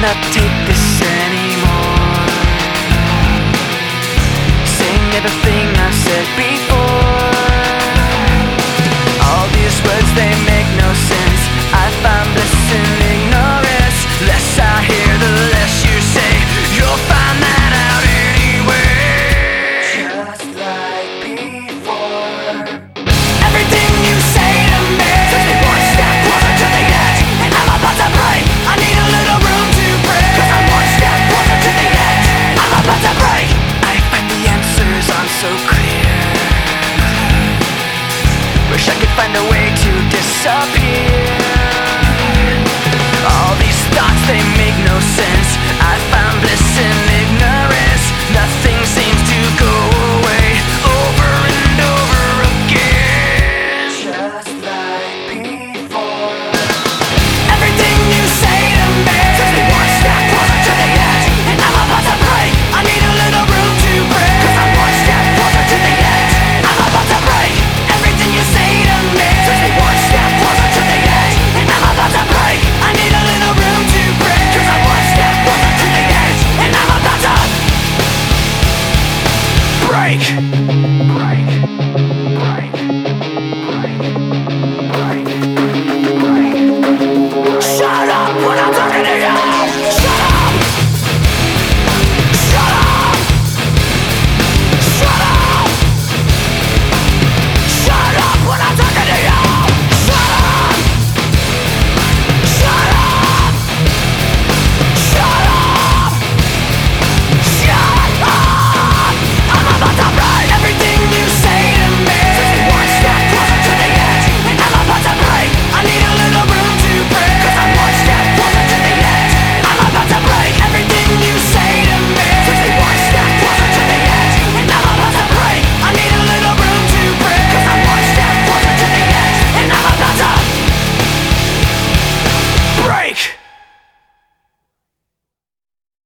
cannot take this anymore. Saying everything disappear break.